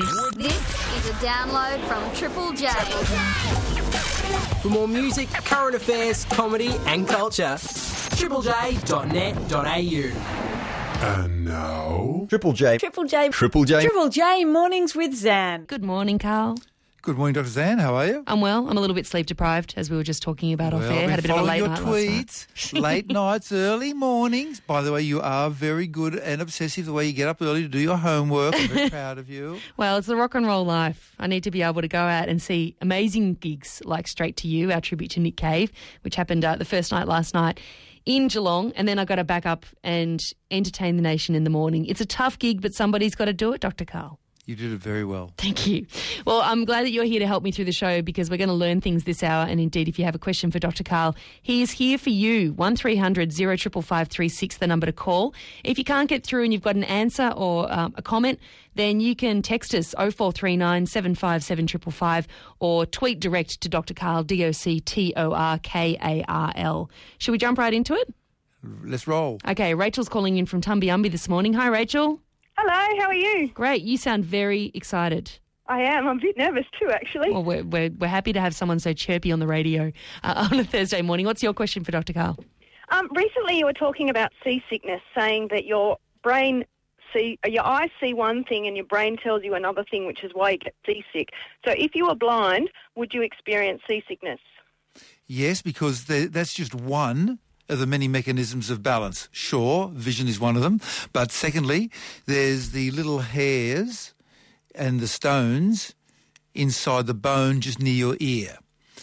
This is a download from Triple J. For more music, current affairs, comedy, and culture, triplej.net.au. And now, Triple J. Triple J. Triple J. Triple J mornings with Zan. Good morning, Karl. Good morning, Dr. Zan. How are you? I'm well. I'm a little bit sleep deprived, as we were just talking about off air. I've Had a bit of a late your night last night. tweets, late nights, early mornings. By the way, you are very good and obsessive the way you get up early to do your homework. I'm very proud of you. Well, it's the rock and roll life. I need to be able to go out and see amazing gigs like Straight to You, our tribute to Nick Cave, which happened uh, the first night last night in Geelong. And then I got to back up and entertain the nation in the morning. It's a tough gig, but somebody's got to do it, Dr. Karl. You did it very well. Thank you. Well, I'm glad that you're here to help me through the show because we're going to learn things this hour. And indeed, if you have a question for Dr. Karl, he is here for you. 1300 055536, the number to call. If you can't get through and you've got an answer or um, a comment, then you can text us 0439 757 or tweet direct to Dr. Karl, D O C T O R K A R L. Should we jump right into it? Let's roll. Okay, Rachel's calling in from Tumbiumbi this morning. Hi, Rachel. Hello, how are you? Great. You sound very excited. I am. I'm a bit nervous too, actually. Well, we're, we're, we're happy to have someone so chirpy on the radio uh, on a Thursday morning. What's your question for Dr. Karl? Um, recently, you were talking about seasickness, saying that your brain see, uh, your eyes see one thing and your brain tells you another thing, which is why you get seasick. So, if you were blind, would you experience seasickness? Yes, because the- that's just one of the many mechanisms of balance. Sure, vision is one of them. But secondly, there's the little hairs and the stones inside the bone just near your ear.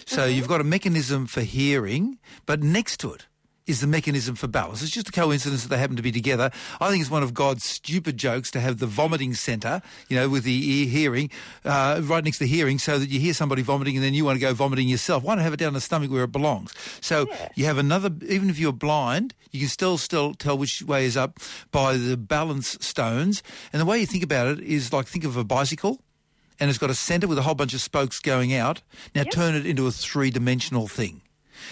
So mm-hmm. you've got a mechanism for hearing, but next to it is the mechanism for balance. It's just a coincidence that they happen to be together. I think it's one of God's stupid jokes to have the vomiting centre, you know, with the ear hearing, uh, right next to the hearing, so that you hear somebody vomiting and then you want to go vomiting yourself. Why not have it down the stomach where it belongs? So you have another, even if you're blind, you can still still tell which way is up by the balance stones. And the way you think about it is like think of a bicycle and it's got a centre with a whole bunch of spokes going out. Now turn it into a three-dimensional thing.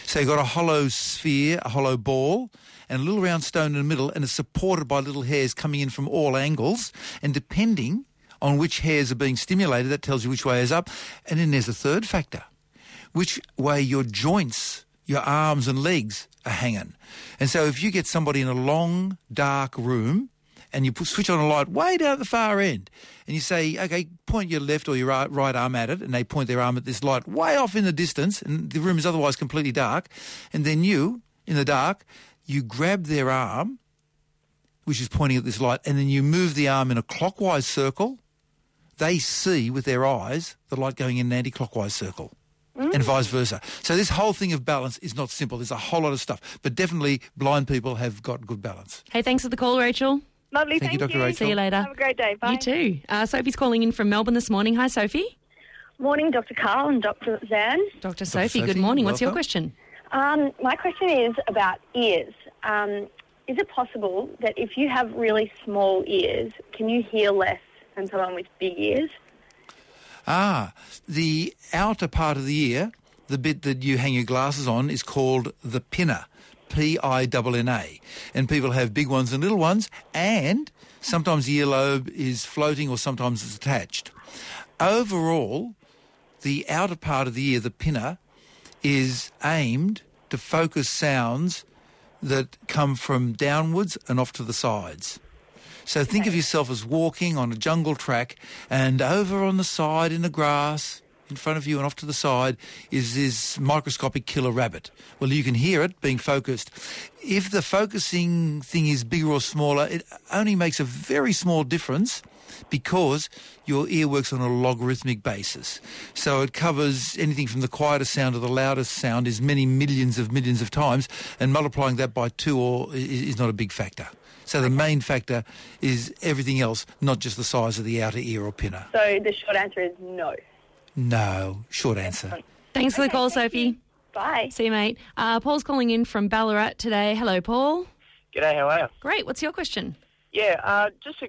So you've got a hollow sphere, a hollow ball, and a little round stone in the middle, and it's supported by little hairs coming in from all angles. And depending on which hairs are being stimulated, that tells you which way is up. And then there's a third factor, which way your joints, your arms and legs are hanging. And so if you get somebody in a long, dark room, and you put, switch on a light way down at the far end, and you say, okay, point your left or your right, right arm at it, and they point their arm at this light way off in the distance, and the room is otherwise completely dark, and then you, in the dark, you grab their arm, which is pointing at this light, and then you move the arm in a clockwise circle, they see with their eyes the light going in an anti-clockwise circle. And mm. vice versa. So this whole thing of balance is not simple. There's a whole lot of stuff. But definitely blind people have got good balance. Hey, thanks for the call, Rachel. Lovely, Thank you, thank Dr. Rachel. See you later. Have a great day. Bye. You too. Uh, Sophie's calling in from Melbourne this morning. Hi, Sophie. Morning, Dr. Karl and Dr. Zan. Dr. Sophie, good Sophie, morning. What's your question? Um, my question is about ears. Um, is it possible that if you have really small ears, can you hear less than someone with big ears? Ah, the outer part of the ear, the bit that you hang your glasses on, is called the pinna. P-I-N-N-A. And people have big ones and little ones, and sometimes the earlobe is floating or sometimes it's attached. Overall, the outer part of the ear, the pinna, is aimed to focus sounds that come from downwards and off to the sides. So think of yourself as walking on a jungle track, and over on the side in the grass, in front of you and off to the side, is this microscopic killer rabbit. Well, you can hear it being focused. If the focusing thing is bigger or smaller, it only makes a very small difference because your ear works on a logarithmic basis. So it covers anything from the quietest sound to the loudest sound is many millions of millions of times, and multiplying that by two or is not a big factor. So the main factor is everything else, not just the size of the outer ear or pinna. So the short answer is no. No, short answer. Thanks for the call, Sophie. Bye. See you, mate. Uh, Paul's calling in from Ballarat today. Hello, Paul. G'day, how are you? Great. What's your question? Yeah, uh, just a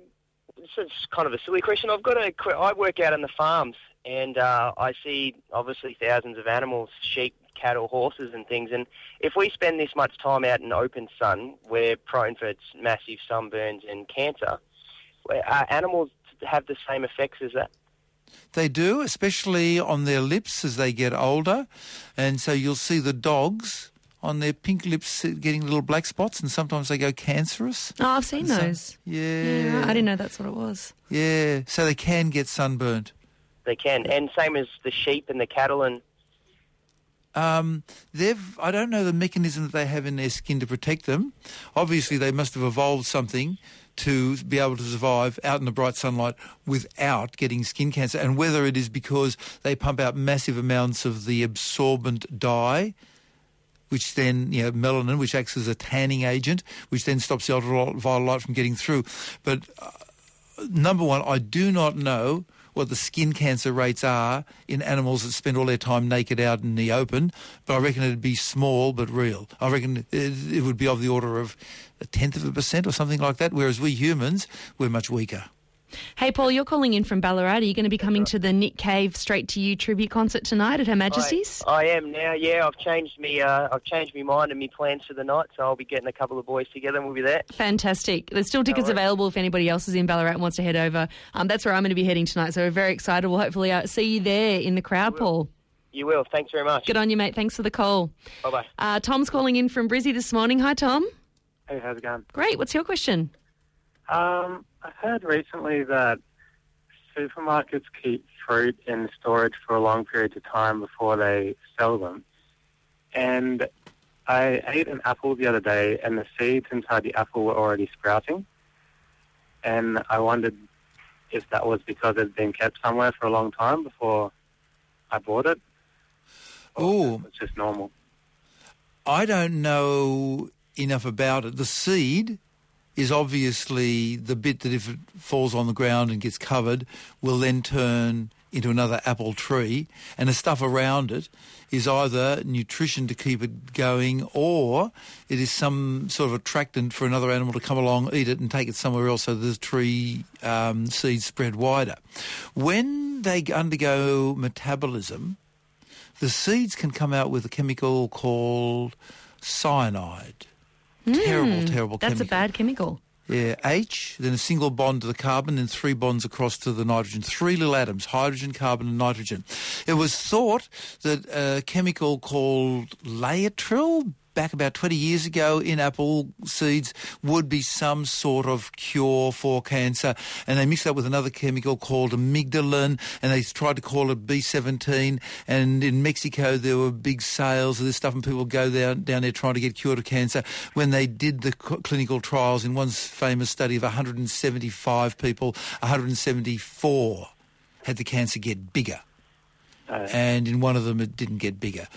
it's it's kind of a silly question. I've got a que- I work out in the farms, and uh, I see obviously thousands of animals, sheep, cattle, horses, and things. And if we spend this much time out in open sun, we're prone for massive sunburns and cancer. Where, uh, animals have the same effects as that. They do, especially on their lips as they get older. And so you'll see the dogs on their pink lips getting little black spots, and sometimes they go cancerous. Oh, I've seen So- those. yeah. Yeah, I didn't know that's what it was. Yeah, so they can get sunburnt. They can, and same as the sheep and the cattle and Um, they've I don't know the mechanism that they have in their skin to protect them. Obviously, they must have evolved something to be able to survive out in the bright sunlight without getting skin cancer. And whether it is because they pump out massive amounts of the absorbent dye, which then, you know, melanin, which acts as a tanning agent, which then stops the ultraviolet light from getting through. But uh, number one, I do not know what the skin cancer rates are in animals that spend all their time naked out in the open, but I reckon it'd be small but real. I reckon it, it would be of the order of a tenth of a percent or something like that, whereas we humans, we're much weaker. Hey, Paul, you're calling in from Ballarat. Are you going to be coming to the Nick Cave Straight to You tribute concert tonight at Her Majesty's? I, I am now. Yeah, I've changed me. Uh, I've changed my mind and my plans for the night. So I'll be getting a couple of boys together and we'll be there. Fantastic. There's still tickets worries. available if anybody else is in Ballarat and wants to head over. Um, that's where I'm going to be heading tonight, so we're very excited. We'll hopefully uh, see you there in the crowd, Paul. You will. Thanks very much. Good on you, mate. Thanks for the call. Bye bye. Uh, Tom's calling in from Brizzy this morning. Hi, Tom. Hey, how's it going? Great. What's your question? Um, I heard recently that supermarkets keep fruit in storage for a long period of time before they sell them. And I ate an apple the other day, and the seeds inside the apple were already sprouting. And I wondered if that was because it had been kept somewhere for a long time before I bought it. Oh, It's just normal. I don't know enough about it. The seed is obviously the bit that if it falls on the ground and gets covered will then turn into another apple tree and the stuff around it is either nutrition to keep it going or it is some sort of attractant for another animal to come along, eat it and take it somewhere else so the tree um, seeds spread wider. When they undergo metabolism, the seeds can come out with a chemical called cyanide. Terrible, terrible Hmm. That's chemical. a bad chemical. Yeah, H, then a single bond to the carbon, then three bonds across to the nitrogen. Three little atoms, hydrogen, carbon, and nitrogen. It was thought that a chemical called Laetrile, back about 20 years ago in apple seeds, would be some sort of cure for cancer. And they mixed that with another chemical called amygdalin, and they tried to call it B17. And in Mexico, there were big sales of this stuff, and people go down, down there trying to get cured of cancer. When they did the clinical trials, in one famous study of 175 people, 174 had the cancer get bigger and in one of them it didn't get bigger.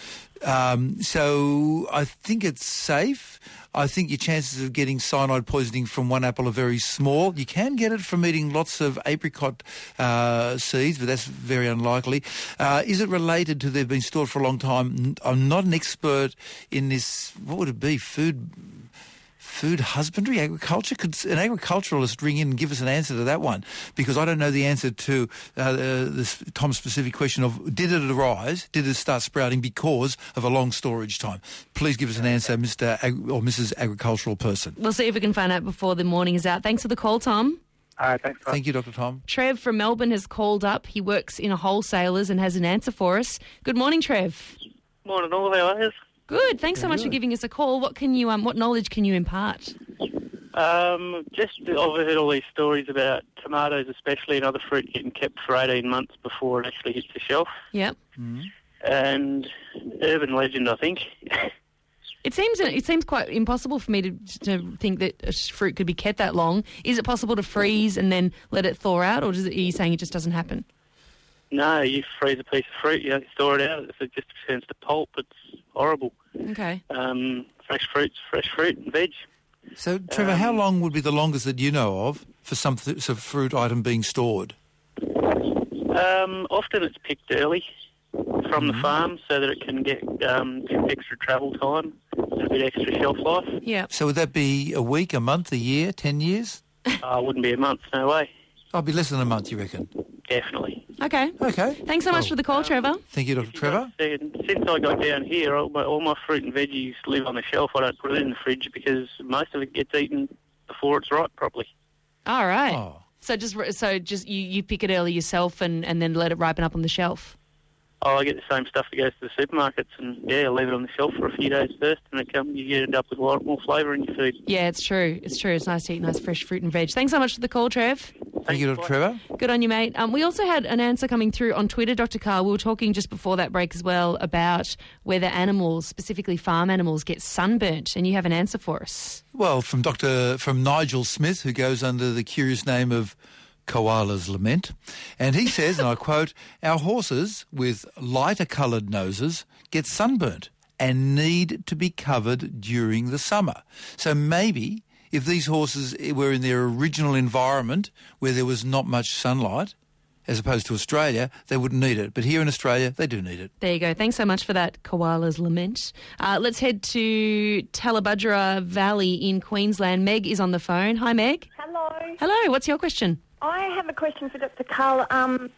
Um, so I think it's safe. I think your chances of getting cyanide poisoning from one apple are very small. You can get it from eating lots of apricot uh, seeds, but that's very unlikely. Uh, is it related to they've been stored for a long time? I'm not an expert in this. What would it be? Food food husbandry, agriculture? Could an agriculturalist ring in and give us an answer to that one? Because I don't know the answer to uh, this Tom's specific question of did it arise, did it start sprouting because of a long storage time? Please give us an answer, Mr. Ag- or Mrs. Agricultural Person. We'll see if we can find out before the morning is out. Thanks for the call, Tom. All right, thanks. Thank you, Dr. Tom. Trev from Melbourne has called up. He works in a wholesalers and has an answer for us. Good morning, Trev. Morning, all how are you? Good. Thanks so much for giving us a call. What can you um what knowledge can you impart? Um, just I've heard all these stories about tomatoes, especially and other fruit, getting kept for 18 months before it actually hits the shelf. Yep. And urban legend, I think. It seems it seems quite impossible for me to to think that a fruit could be kept that long. Is it possible to freeze and then let it thaw out, or is it, are you saying it just doesn't happen? no, you freeze a piece of fruit, you don't store it out. If it just turns to pulp, it's horrible. Okay. Um, fresh fruits, fresh fruit and veg. So, Trevor, how long would be the longest that you know of for some th- some fruit item being stored? Um, often it's picked early from the farm so that it can get um, extra travel time, a bit extra shelf life. Yeah. So would that be a week, a month, a year, ten years? Uh, wouldn't be a month, no way. I'll be less than a month, you reckon? Definitely. Okay. Okay. Thanks so much Well, for the call, Trevor. Thank you, Dr. Trevor. And since I got down here, all my, all my fruit and veggies live on the shelf. I don't put it in the fridge because most of it gets eaten before it's ripe properly. All right. Oh, So just so just you, you pick it early yourself and, and then let it ripen up on the shelf. Oh, I get the same stuff that goes to the supermarkets, and yeah, I leave it on the shelf for a few days first, and it come, you end up with a lot more flavour in your food. Yeah, it's true. It's true. It's nice to eat nice fresh fruit and veg. Thanks so much for the call, Trev. Thank you, Dr. Trevor. Good on you, mate. Um, we also had an answer coming through on Twitter, Dr. Karl. We were talking just before that break as well about whether animals, specifically farm animals, get sunburnt, and you have an answer for us. Well, from Dr. from Nigel Smith, who goes under the curious name of Koala's Lament. And he says, and I quote, Our horses with lighter coloured noses get sunburnt and need to be covered during the summer. So maybe if these horses were in their original environment where there was not much sunlight, as opposed to Australia, they wouldn't need it. But here in Australia, they do need it. There you go. Thanks so much for that koala's lament. Uh, let's head to Tallebudgera Valley in Queensland. Meg is on the phone. Hi, Meg. Hello. Hello. What's your question? I have a question for Dr. Karl. Um,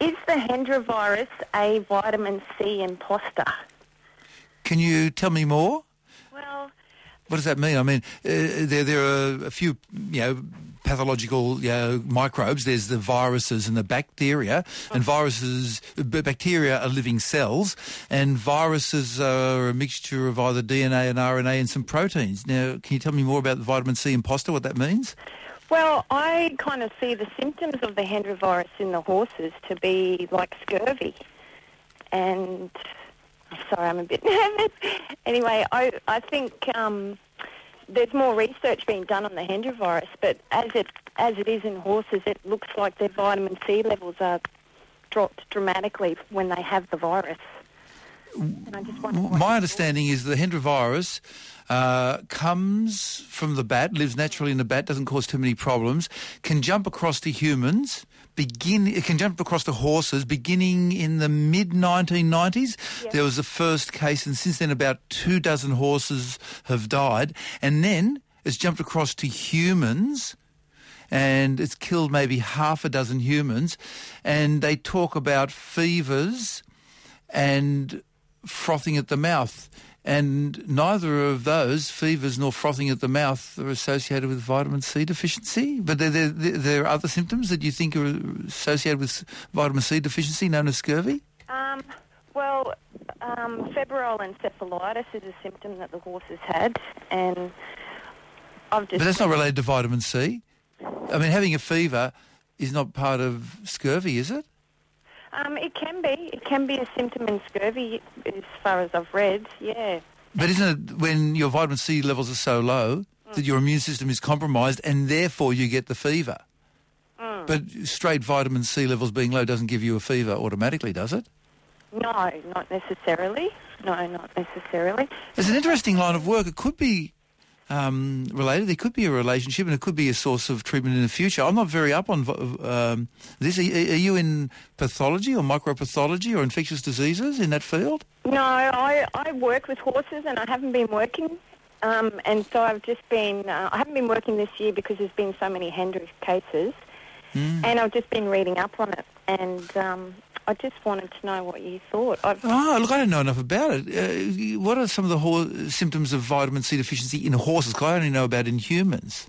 is the Hendra virus a vitamin C imposter? Can you tell me more? Well, What does that mean? I mean, uh, there there are a few, you know, pathological you know, microbes. There's the viruses and the bacteria, and viruses, b- bacteria are living cells, and viruses are a mixture of either DNA and RNA and some proteins. Now, can you tell me more about the vitamin C imposter? What that means? Well, I kind of see the symptoms of the Hendra virus in the horses to be like scurvy. And sorry, I'm a bit nervous. anyway, I I think um, there's more research being done on the Hendra virus, but as it as it is in horses, it looks like their vitamin C levels are dropped dramatically when they have the virus. And I just wonder what- My understanding is the Hendra virus uh, comes from the bat, lives naturally in the bat, doesn't cause too many problems, can jump across to humans, begin, it can jump across to horses beginning in the mid 1990s. There was the first case, and since then about two dozen horses have died, and then it's jumped across to humans and it's killed maybe half a dozen humans. And they talk about fevers and frothing at the mouth. And neither of those, fevers nor frothing at the mouth, are associated with vitamin C deficiency. But there, there, there are other symptoms that you think are associated with vitamin C deficiency, known as scurvy? Um, well, um, febrile encephalitis is a symptom that the horses had, and I've just. But that's not related to vitamin C. I mean, having a fever is not part of scurvy, is it? Um, it can be. It can be a symptom in scurvy, as far as I've read. Yeah. But isn't it when your vitamin C levels are so low that your immune system is compromised and therefore you get the fever? But straight vitamin C levels being low doesn't give you a fever automatically, does it? No, not necessarily. No, not necessarily. It's an interesting line of work. It could be um, related. There could be a relationship, and it could be a source of treatment in the future. I'm not very up on um, this. Are, are you in pathology or micropathology or infectious diseases in that field? No, I, I work with horses and I haven't been working. Um, and so I've just been, uh, I haven't been working this year because there's been so many Hendrix cases. And I've just been reading up on it. And um, I just wanted to know what you thought. I've, Oh, look, I don't know enough about it. Uh, what are some of the hor- symptoms of vitamin C deficiency in horses? 'Cause I only know about in humans.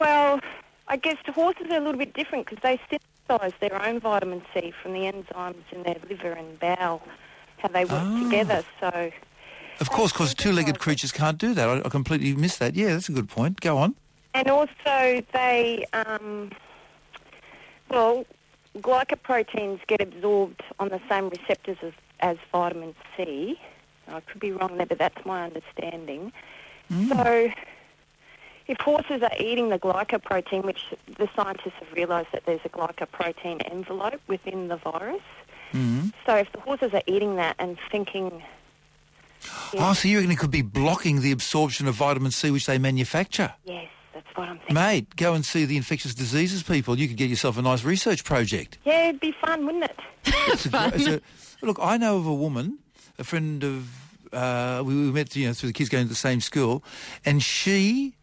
Well, I guess the horses are a little bit different because they synthesize their own vitamin C from the enzymes in their liver and bowel, how they work Ah. together. So, Of course, because two-legged creatures can't do that. I, I completely missed that. Yeah, that's a good point. Go on. and also they, um, well, glycoproteins get absorbed on the same receptors as, as vitamin C. I could be wrong there, but that's my understanding. So, if horses are eating the glycoprotein, which the scientists have realised that there's a glycoprotein envelope within the virus, Mm. so if the horses are eating that and thinking, Oh, so you reckon it could be blocking the absorption of vitamin C which they manufacture? yes, that's what I'm thinking. Mate, go and see the infectious diseases people. You could get yourself a nice research project. Yeah, it'd be fun, wouldn't it? It's a great- it's a- look, I know of a woman, a friend of, uh, we, we met you know, through the kids going to the same school, and she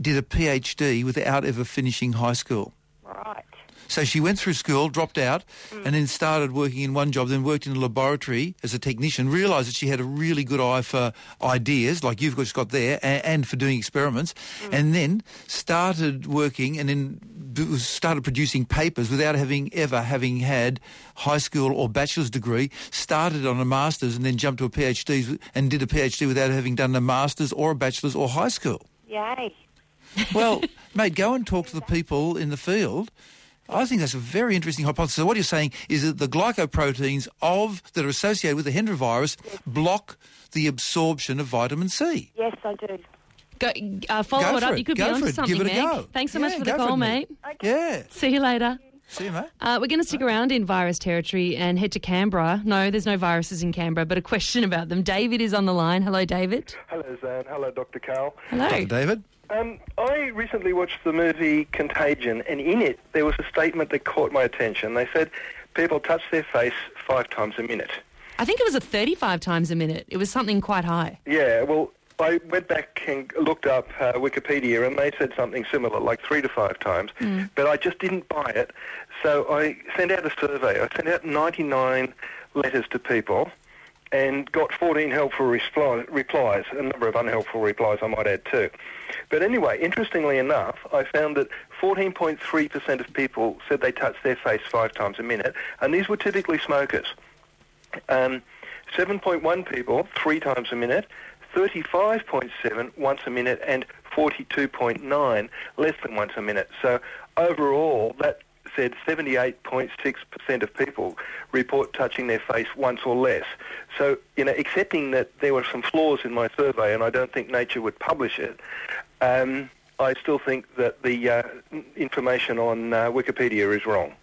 did a PhD without ever finishing high school. Right. So she went through school, dropped out, Mm. and then started working in one job, then worked in a laboratory as a technician, realised that she had a really good eye for ideas, like you've just got there, and, and for doing experiments, Mm. and then started working and then started producing papers without having ever having had high school or bachelor's degree, started on a master's and then jumped to a PhD and did a PhD without having done a master's or a bachelor's or high school. Yay. Well, mate, go and talk to the people in the field. I think that's a very interesting hypothesis. So what you're saying is that the glycoproteins of that are associated with the Hendra virus block the absorption of vitamin C. Yes, I do. Go, uh, follow Go it up. it. You could Go be for onto it. something, Give it a Meg. go. Thanks so much for the go for call, it, mate. Meg. Yeah. See you later. See you, mate. Uh, we're going to stick around in virus territory and head to Canberra. No, there's no viruses in Canberra, but a question about them. David is on the line. Hello, David. Hello, Zan. Hello, Dr. Karl. Hello. Dr. David. Um, I recently watched the movie Contagion, and in it there was a statement that caught my attention. They said people touch their face five times a minute. I think it was a 35 times a minute. It was something quite high. Yeah, well, I went back and looked up uh, Wikipedia, and they said something similar, like three to five times. Mm. But I just didn't buy it, so I sent out a survey. I sent out 99 letters to people and got 14 helpful repli- replies, a number of unhelpful replies I might add too. But anyway, interestingly enough, I found that 14.3% of people said they touched their face five times a minute, and these were typically smokers. Um, 7.1 people three times a minute, 35.7 once a minute, and 42.9 less than once a minute. So overall, that said 78.6% of people report touching their face once or less. So, you know, accepting that there were some flaws in my survey, and I don't think Nature would publish it, um, I still think that the uh, information on uh, Wikipedia is wrong.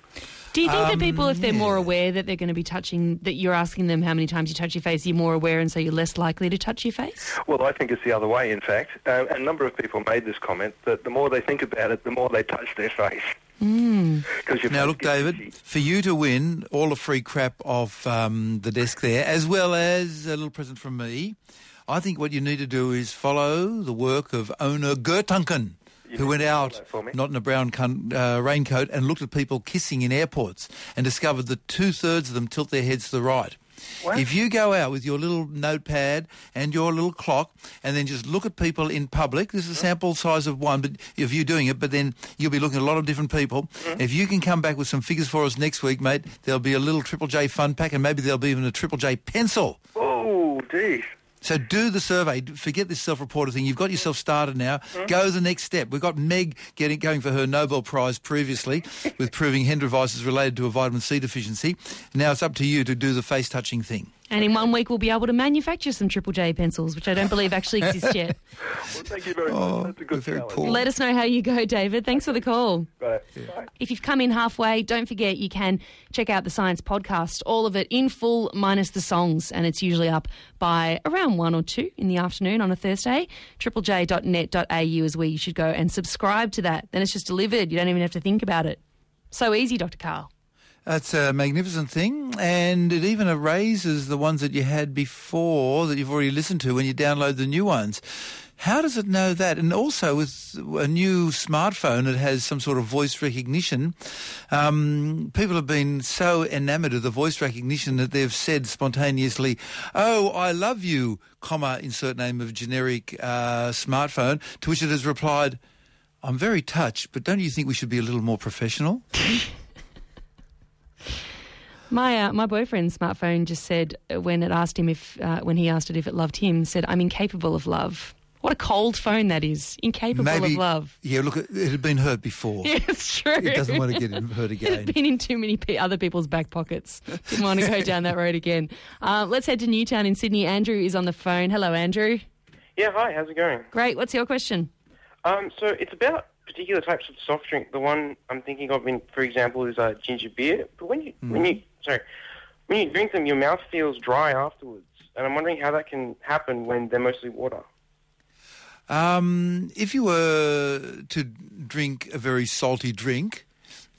Do you think that people, if they're Um, more aware that they're going to be touching, that you're asking them how many times you touch your face, you're more aware and so you're less likely to touch your face? Well, I think it's the other way, in fact. Um, and a number of people made this comment that the more they think about it, the more they touch their face. Mm. Now, look, David, for you to win all the free crap off um, the desk there, as well as a little present from me, I think what you need to do is follow the work of Onur Güntürkün, who went out, not in a brown uh, raincoat, and looked at people kissing in airports and discovered that two-thirds of them tilt their heads to the right. If you go out with your little notepad and your little clock and then just look at people in public, this is a hmm? sample size of one, but if you're doing it, but then you'll be looking at a lot of different people. Hmm? If you can come back with some figures for us next week, mate, there'll be a little Triple J fun pack and maybe there'll be even a Triple J pencil. Oh, geez. So do the survey. Forget this self-reported thing. You've got yourself started now. Mm-hmm. Go the next step. We've got Meg getting going for her Nobel Prize previously with proving Hendra virus is related to a vitamin C deficiency. Now it's up to you to do the face-touching thing. And in one week, we'll be able to manufacture some Triple J pencils, which I don't believe actually exist yet. Well, thank you very Oh, much. That's a good very challenge. poor. Let us know how you go, David. Thanks for the call. Right. If you've come in halfway, don't forget you can check out the Science Podcast, all of it in full, minus the songs, and it's usually up by around one or two in the afternoon on a Thursday. triplej.net.au is where you should go and subscribe to that. Then it's just delivered. You don't even have to think about it. So easy, Dr. Karl. That's a magnificent thing, and it even erases the ones that you had before that you've already listened to when you download the new ones. How does it know that? And also with a new smartphone that has some sort of voice recognition, um, people have been so enamoured of the voice recognition that they've said spontaneously, "Oh, I love you," comma insert name of generic uh, smartphone. To which it has replied, "I'm very touched, but don't you think we should be a little more professional?" My uh, my boyfriend's smartphone just said uh, when it asked him if uh, when he asked it if it loved him, said I'm incapable of love. What a cold phone that is. Incapable of love. Yeah, look, it it had been hurt before. Yeah, it's true. It doesn't want to get hurt again. It's been in too many pe- other people's back pockets. Didn't want to go down that road again. Uh, let's head to Newtown in Sydney. Andrew is on the phone. Hello, Andrew. Yeah, hi, how's it going? Great. What's your question? Um, so it's about particular types of soft drink. The one I'm thinking of, in, for example, is uh, ginger beer. But when you when you sorry, when you drink them, your mouth feels dry afterwards, and I'm wondering how that can happen when they're mostly water. Um, if you were to drink a very salty drink,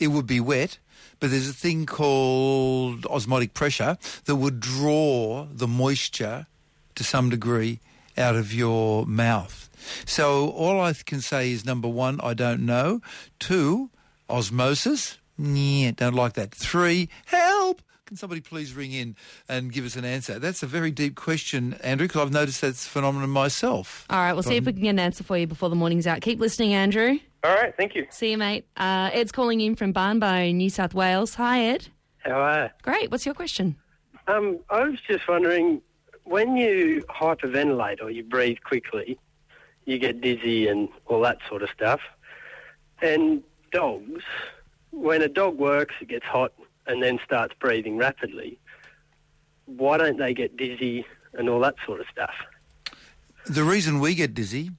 it would be wet. But there's a thing called osmotic pressure that would draw the moisture to some degree out of your mouth. So all I can say is number one, I don't know. Two, osmosis. Yeah, don't like that. Three, help. Can somebody please ring in and give us an answer? That's a very deep question, Andrew, because I've noticed that's a phenomenon myself. All right, we'll see if we can get an answer for you before the morning's out. Keep listening, Andrew. All right, thank you. See you, mate. Uh, Ed's calling in from Barnbone, New South Wales. Hi, Ed. How are you? Great. What's your question? Um, I was just wondering, when you hyperventilate or you breathe quickly, you get dizzy and all that sort of stuff. And dogs, when a dog works, it gets hot and then starts breathing rapidly. Why don't they get dizzy and all that sort of stuff? The reason we get dizzy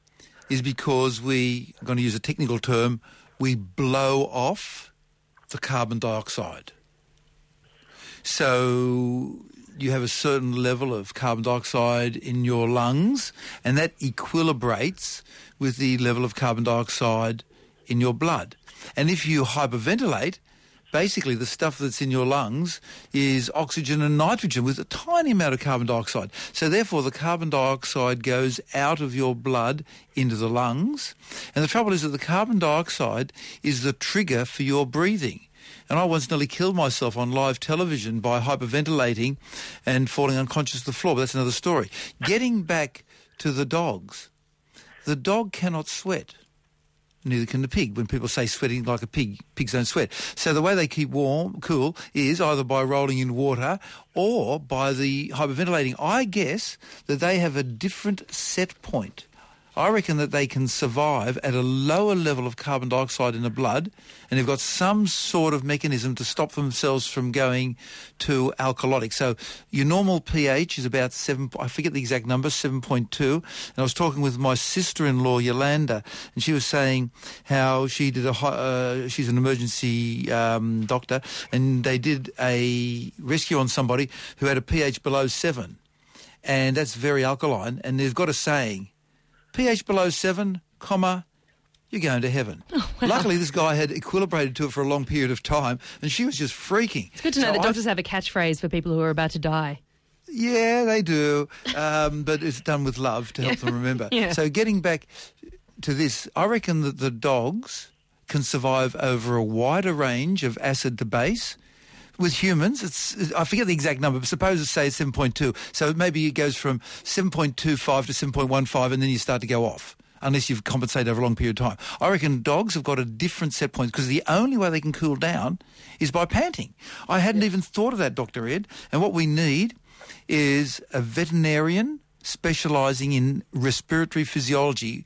is because we, I'm going to use a technical term, we blow off the carbon dioxide. So you have a certain level of carbon dioxide in your lungs, and that equilibrates with the level of carbon dioxide in your blood. And if you hyperventilate, basically the stuff that's in your lungs is oxygen and nitrogen with a tiny amount of carbon dioxide. So therefore the carbon dioxide goes out of your blood into the lungs. And the trouble is that the carbon dioxide is the trigger for your breathing. And I once nearly killed myself on live television by hyperventilating and falling unconscious to the floor. But that's another story. Getting back to the dogs. The dog cannot sweat. Neither can the pig. When people say sweating like a pig, pigs don't sweat. So the way they keep warm, cool, is either by rolling in water or by the hyperventilating. I guess that they have a different set point. I reckon that they can survive at a lower level of carbon dioxide in the blood and they've got some sort of mechanism to stop themselves from going to alkalotic. So your normal pH is about 7, I forget the exact number, 7.2. And I was talking with my sister-in-law, Yolanda, and she was saying how she did a, uh, she's an emergency um, doctor, and they did a rescue on somebody who had a pH below 7. And that's very alkaline. And they've got a saying, pH below 7, comma, you're going to heaven. Luckily, this guy had equilibrated to it for a long period of time, and she was just freaking. It's good to know So that doctors have a catchphrase for people who are about to die. Yeah, they do, um, but it's done with love to help them remember. Yeah. So getting back to this, I reckon that the dogs can survive over a wider range of acid to base. With humans, it's I forget the exact number, but suppose it's say it's 7.2. So maybe it goes from 7.25 to 7.15 and then you start to go off. Unless you've compensated over a long period of time. I reckon dogs have got a different set point because the only way they can cool down is by panting. I hadn't even thought of that, Dr. Ed. And what we need is a veterinarian specialising in respiratory physiology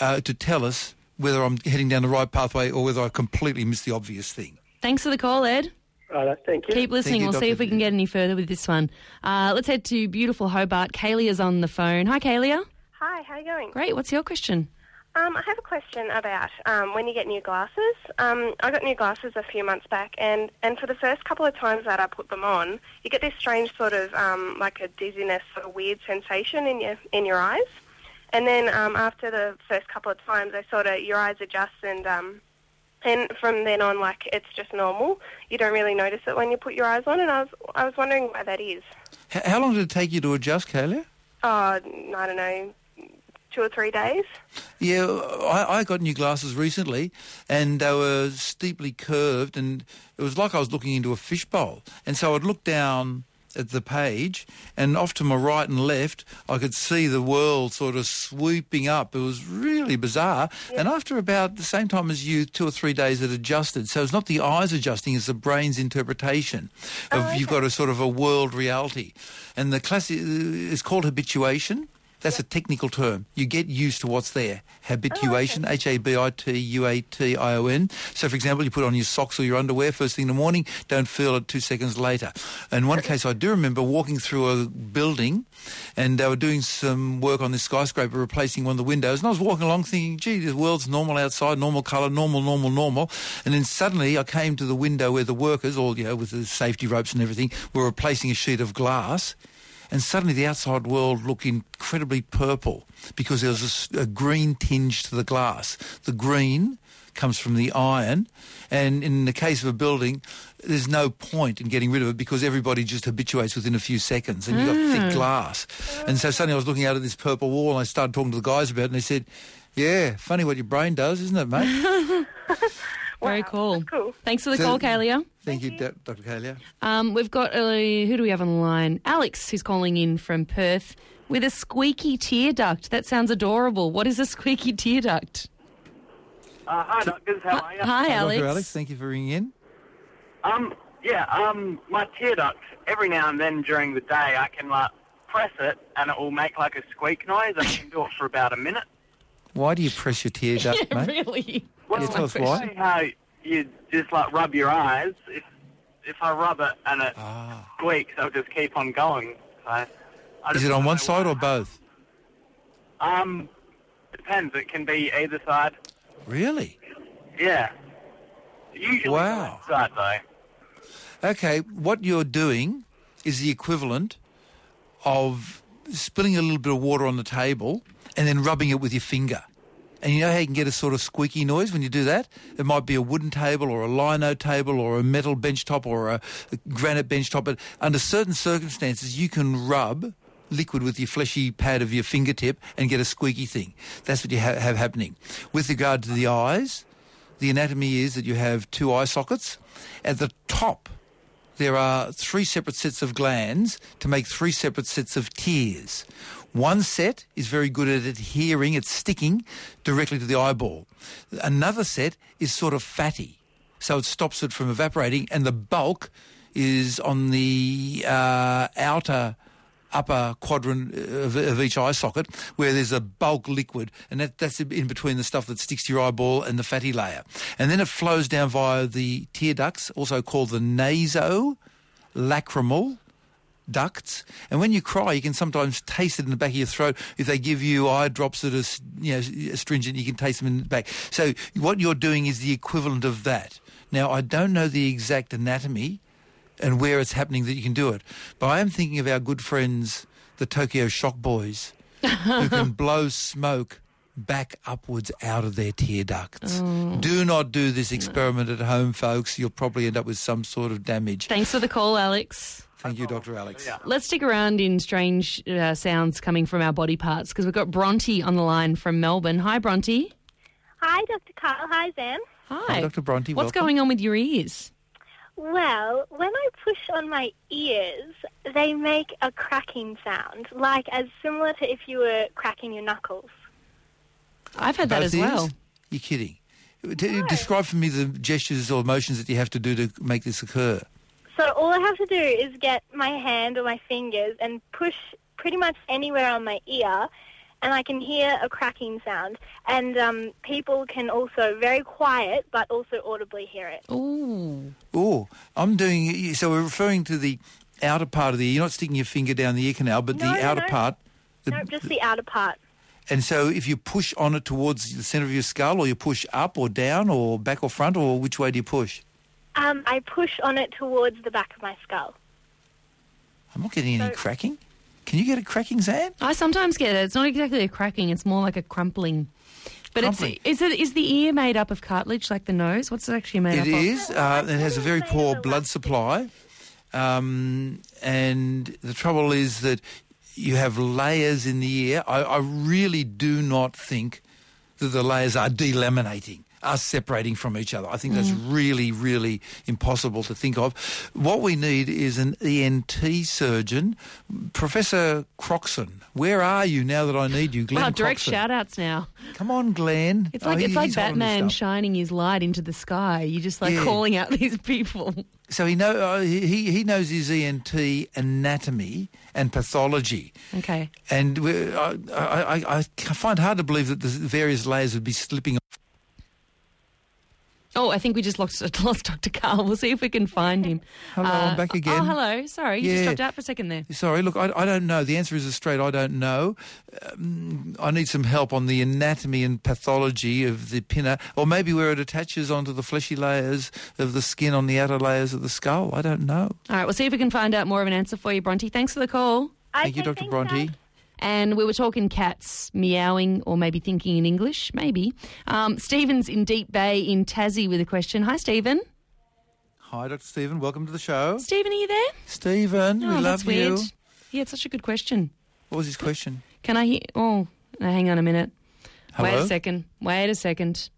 uh, to tell us whether I'm heading down the right pathway or whether I completely missed the obvious thing. Thanks for the call, Ed. Right, thank you. Keep listening. you, we'll see if we can get any further with this one. Uh, let's head to beautiful Hobart. Kaylee is on the phone. Hi, Kaylee. Hi, how are you going? Great. What's your question? Um, I have a question about um, when you get new glasses. Um, I got new glasses a few months back, and, and for the first couple of times that I put them on, you get this strange sort of um, like a dizziness, sort of weird sensation in your in your eyes. And then um, after the first couple of times, they sort of your eyes adjust, and um, and from then on, like it's just normal. You don't really notice it when you put your eyes on, and I was I was wondering why that is. H- how long did it take you to adjust, Kayla? Oh, I don't know, two or three days. Yeah, I, I got new glasses recently, and they were steeply curved, and it was like I was looking into a fishbowl. And so I'd look down at the page, and off to my right and left, I could see the world sort of swooping up. It was really bizarre. And after about the same time as you, two or three days, it adjusted. So it's not the eyes adjusting; it's the brain's interpretation of oh, you've got a sort of a world reality. And the classic uh, is called habituation. That's a technical term. You get used to what's there. Habituation, oh, H-A-B-I-T-U-A-T-I-O-N. So, for example, you put on your socks or your underwear first thing in the morning, don't feel it two seconds later. In one case I do remember walking through a building and they were doing some work on this skyscraper, replacing one of the windows. And I was walking along thinking, gee, the world's normal outside, normal colour, normal, normal, normal. And then suddenly I came to the window where the workers, all, you know, with the safety ropes and everything, were replacing a sheet of glass and suddenly the outside world looked incredibly purple because there was a green tinge to the glass. The green comes from the iron, and in the case of a building, there's no point in getting rid of it because everybody just habituates within a few seconds, and you've got thick Mm. glass. And so suddenly I was looking out at this purple wall, and I started talking to the guys about it, and they said, "Yeah, funny what your brain does, isn't it, mate?" Very cool. cool. Thanks for the So- call, Kaylee. Thank, you, Do- Dr. Kalia. Um, we've got, uh, who do we have on the line? Alex, who's calling in from Perth with a squeaky tear duct. That sounds adorable. What is a squeaky tear duct? Uh, hi, doctors. How are you? Hi, Alex. Dr. Alex, thank you for ringing in. Um, yeah, um, my tear duct, every now and then during the day, I can, like, press it and it will make, like, a squeak noise and I can do it for about a minute. Why do you press your tear duct, yeah, mate? really. Yeah, tell us why. How you just, like, rub your eyes. If, if I rub it and it squeaks, I'll just keep on going. So, I Is it on one side or both? Um, depends. It can be either side. Really? Yeah. Usually Wow. side, though. Okay, what you're doing is the equivalent of spilling a little bit of water on the table and then rubbing it with your finger. And you know how you can get a sort of squeaky noise when you do that? It might be a wooden table or a lino table or a metal bench top or a, a granite bench top. But under certain circumstances, you can rub liquid with your fleshy pad of your fingertip and get a squeaky thing. That's what you ha- have happening. With regard to the eyes, the anatomy is that you have two eye sockets. At the top, there are three separate sets of glands to make three separate sets of tears. One set is very good at adhering, it's sticking directly to the eyeball. Another set is sort of fatty, so it stops it from evaporating, and the bulk is on the uh, outer upper quadrant of, of each eye socket where there's a bulk liquid and that, that's in between the stuff that sticks to your eyeball and the fatty layer. And then it flows down via the tear ducts, also called the naso nasolacrimal ducts. And when you cry, you can sometimes taste it in the back of your throat. If they give you eye drops that are you know, astringent, you can taste them in the back. So what you're doing is the equivalent of that. Now, I don't know the exact anatomy and where it's happening that you can do it. But I am thinking of our good friends, the Tokyo Shock Boys, who can blow smoke back upwards out of their tear ducts. Oh. Do not do this experiment at home, folks. You'll probably end up with some sort of damage. Thanks for the call, Alex. Thank you, Dr. Alex. Let's stick around in strange uh, sounds coming from our body parts because we've got Bronte on the line from Melbourne. Hi, Bronte. Hi, Dr. Karl. Hi, Zan. Hi. Hi, Dr. Bronte. What's welcome. going on with your ears? Well, when I push on my ears, they make a cracking sound, like as similar to if you were cracking your knuckles. I've had that Both as ears? well. You're kidding. D- Describe for me the gestures or motions that you have to do to make this occur. So all I have to do is get my hand or my fingers and push pretty much anywhere on my ear, and I can hear a cracking sound. And um, people can also very quiet, but also audibly hear it. Ooh. Oh, I'm doing. So we're referring to the outer part of the ear. You're not sticking your finger down the ear canal, but No, the outer no. part. The, no, just the outer part. And so if you push on it towards the centre of your skull, or you push up or down, or back or front, or which way do you push? Um, I push on it towards the back of my skull. I'm not getting any cracking. Can you get a cracking, Zan? I sometimes get it. It's not exactly a cracking; it's more like a crumpling. But Crumpling. it's is it is the ear made up of cartilage like the nose? What's it actually made It up of? is. Uh, it has a very poor blood supply. Um, and the trouble is that you have layers in the ear. I, I really do not think that the layers are delaminating, are separating from each other. I think that's really, really impossible to think of. What we need is an ENT surgeon. Professor Croxson, where are you now that I need you? Glenn Wow, direct Croxson. shout outs now. Come on, Glenn. It's Oh, like he- it's like he's holding this Batman shining his light into the sky. You're just like Yeah. calling out these people. So he know uh, he he knows his ENT anatomy and pathology, Okay. and I, I I find hard to believe that the various layers would be slipping. Oh, I think we just lost, lost Dr. Karl. We'll see if we can find him. Hello, I'm back again. Oh, hello. Sorry, you just dropped out for a second there. Sorry, look, I, I don't know. The answer is a straight I don't know. Um, I need some help on the anatomy and pathology of the pinna, or maybe where it attaches onto the fleshy layers of the skin on the outer layers of the skull. I don't know. All right, we'll see if we can find out more of an answer for you, Bronte. Thanks for the call. Thank you, Dr. Bronte. And we were talking cats meowing or maybe thinking in English, maybe. Um, Stephen's in Deep Bay in Tassie with a question. Hi, Stephen. Hi, Dr. Stephen. Welcome to the show. Stephen, are you there? Stephen, oh, we that's love weird. you. He had such a good question. What was his question? Can I hear? Oh, no, hang on a minute. Wait a second. Wait a second.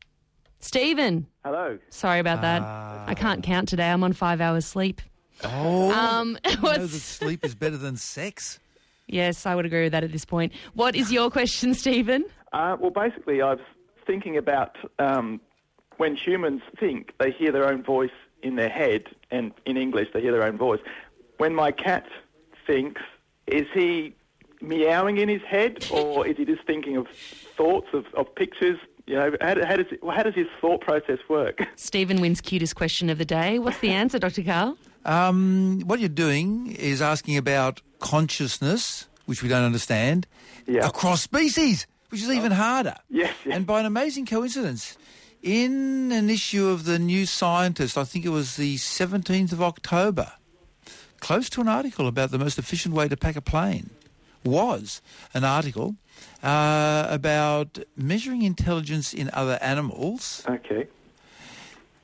Stephen. Hello. Sorry about that. I can't count today. I'm on five hours sleep. Oh, Um, you know that sleep is better than sex. Yes, I would agree with that at this point. What is your question, Stephen? Uh, well, basically, I was thinking about um, when humans think, they hear their own voice in their head, and in English, they hear their own voice. When my cat thinks, is he meowing in his head, or is he just thinking of thoughts, of, of pictures? You know, how, how, does how does his thought process work? Stephen wins cutest question of the day. What's the answer, Dr. Karl? Um, what you're doing is asking about consciousness, which we don't understand, across species, which is even harder. Yes, And by an amazing coincidence, in an issue of the New Scientist, I think it was the 17th of October, close to an article about the most efficient way to pack a plane, was an article uh, about measuring intelligence in other animals. Okay.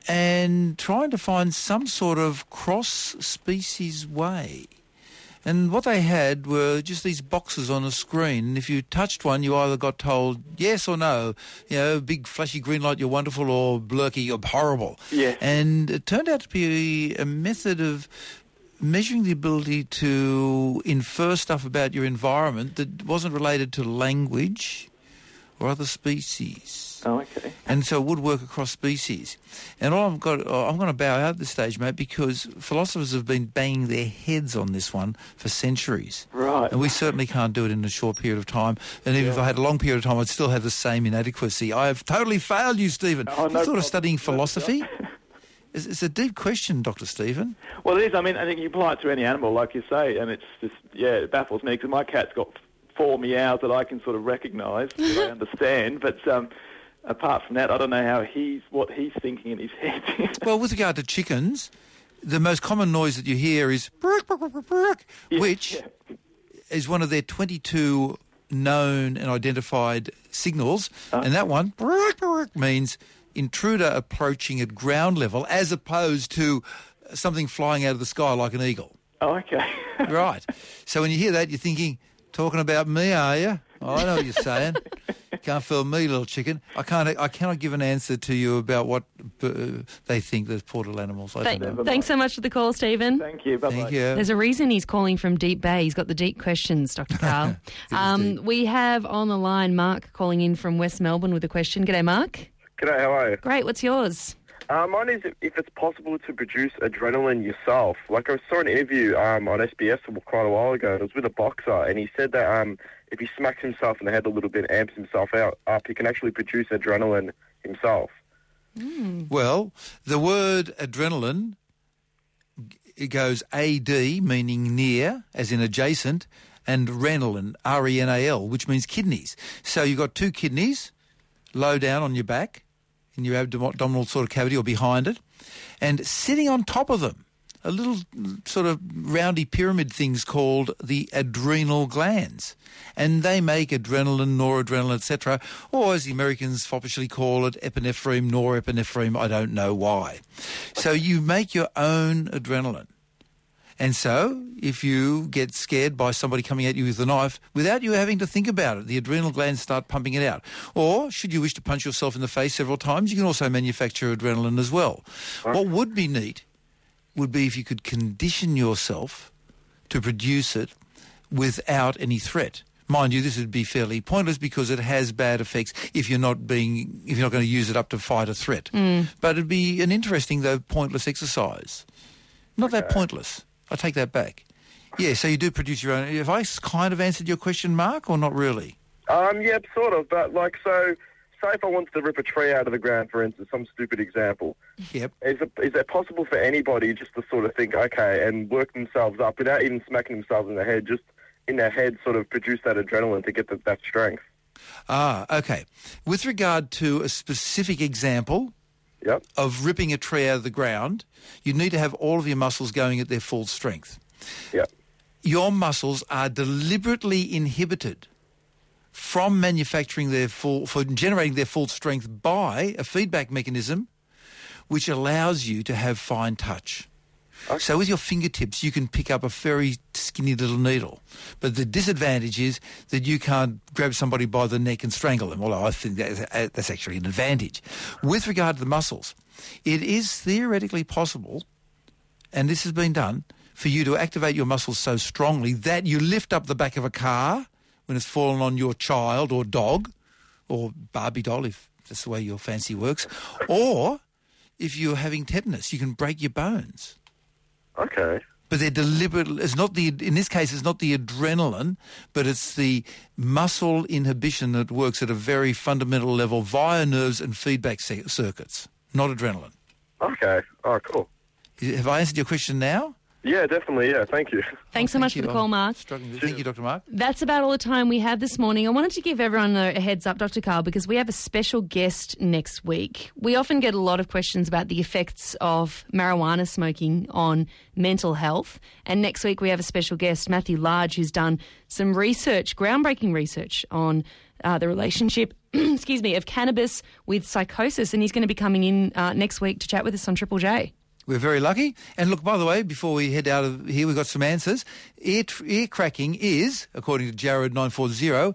And trying to find some sort of cross-species way. And what they had were just these boxes on a screen. And if you touched one, you either got told yes or no. You know, big flashy green light, you're wonderful, or blurky, you're horrible. Yes. And it turned out to be a method of measuring the ability to infer stuff about your environment that wasn't related to language or other species. Oh, okay. And so it would work across species. And all I've got, oh, I'm going to bow out at this stage, mate, because philosophers have been banging their heads on this one for centuries. Right. And we certainly can't do it in a short period of time. And even if I had a long period of time, I'd still have the same inadequacy. I have totally failed you, Stephen. Oh, no you thought problem. of studying philosophy? It's, it's a deep question, Dr. Stephen. Well, it is. I mean, I think you apply it to any animal, like you say, and it's just, yeah, it baffles me because my cat's got four meows that I can sort of recognise, that I understand, but um, apart from that, I don't know how he's, what he's thinking in his head. Well, with regard to chickens, the most common noise that you hear is "Brrrk, brrrk, brrrk, brrrk," which is one of their 22 known and identified signals. Uh-huh. And that one "Brrrk, brrrk," means intruder approaching at ground level as opposed to something flying out of the sky like an eagle. oh, okay. right. So when you hear that, you're thinking, talking about me, are you? Oh, I know what you're saying. Can't fool me, little chicken. I can't. I cannot give an answer to you about what uh, they think those poor little animals. I Thank- thanks so much for the call, Stephen. Thank you. Thank you. There's a reason he's calling from Deep Bay. He's got the deep questions, Dr. Karl. um, we have on the line Mark calling in from West Melbourne with a question. G'day, Mark. G'day, how are you? Great. What's yours? Uh, mine is if- if it's possible to produce adrenaline yourself. Like I saw an interview um, on SBS quite a while ago. It was with a boxer, and he said that um, if he smacks himself in the head a little bit, amps himself out up, he can actually produce adrenaline himself. Hmm. Well, the word adrenaline it goes AD, meaning near, as in adjacent, and renalin, R-E-N-A-L, which means kidneys. So you've got two kidneys, low down on your back, in your abdominal sort of cavity or behind it, and sitting on top of them, a little mm, sort of roundy pyramid things called the adrenal glands. And they make adrenaline, noradrenaline, etc., or as the Americans foppishly call it, epinephrine, norepinephrine, I don't know why. So you make your own adrenaline. And so, if you get scared by somebody coming at you with a knife, without you having to think about it, the adrenal glands start pumping it out. Or, should you wish to punch yourself in the face several times, you can also manufacture adrenaline as well. What would be neat would be if you could condition yourself to produce it without any threat. Mind you, this would be fairly pointless because it has bad effects if you're not being if you're not going to use it up to fight a threat. Mm. But it'd be an interesting though pointless exercise. Not that pointless. I take that back. Yeah, so you do produce your own. Have I s- kind of answered your question, Mark, or not really? Um, yeah, sort of. But like, so say if I wanted to rip a tree out of the ground, for instance, some stupid example. Yep. Is it is it possible for anybody just to sort of think, okay, and work themselves up without even smacking themselves in the head, just in their head, sort of produce that adrenaline to get the, that strength? Ah, okay. With regard to a specific example yep. of ripping a tree out of the ground, you need to have all of your muscles going at their full strength. Yep. Your muscles are deliberately inhibited from manufacturing their full, for generating their full strength by a feedback mechanism which allows you to have fine touch. So with your fingertips, you can pick up a very skinny little needle. But the disadvantage is that you can't grab somebody by the neck and strangle them. Although I think that, that's actually an advantage. With regard to the muscles, it is theoretically possible, and this has been done, for you to activate your muscles so strongly that you lift up the back of a car when it's fallen on your child or dog or Barbie doll if that's the way your fancy works, or if you're having tetanus, you can break your bones. Okay. But they're deliberate. It's not the in this case. It's not the adrenaline, but it's the muscle inhibition that works at a very fundamental level via nerves and feedback circuits, not adrenaline. Okay. Oh, cool. Have I answered your question now? Yeah, definitely. Yeah, thank you. Thanks so much for the call, Mark. Thank you, Dr. Mark. That's about all the time we have this morning. I wanted to give everyone a heads up, Dr. Karl, because we have a special guest next week. We often get a lot of questions about the effects of marijuana smoking on mental health. And next week we have a special guest, Matthew Large, who's done some research, groundbreaking research on uh, the relationship, excuse me, of cannabis with psychosis. And he's going to be coming in uh, next week to chat with us on Triple J. We're very lucky. And look, by the way, before we head out of here, we've got some answers. Ear, ear cracking is, according to Jared 940,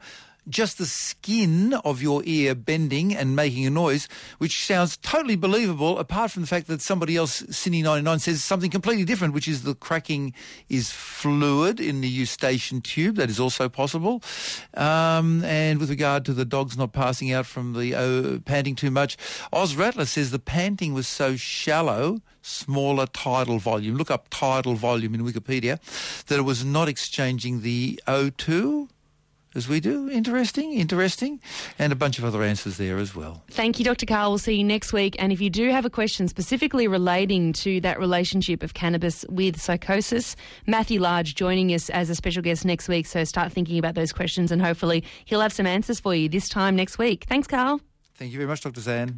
just the skin of your ear bending and making a noise, which sounds totally believable, apart from the fact that somebody else, Cine99, says something completely different, which is the cracking is fluid in the eustachian tube. That is also possible. Um, and with regard to the dogs not passing out from the uh, panting too much, Oz Rattler says the panting was so shallow, smaller tidal volume. Look up tidal volume in Wikipedia, that it was not exchanging the O2 as we do. Interesting, interesting. And a bunch of other answers there as well. Thank you, Dr. Karl. We'll see you next week. And if you do have a question specifically relating to that relationship of cannabis with psychosis, Matthew Large joining us as a special guest next week. So start thinking about those questions and hopefully he'll have some answers for you this time next week. Thanks, Karl. Thank you very much, Dr. Zan.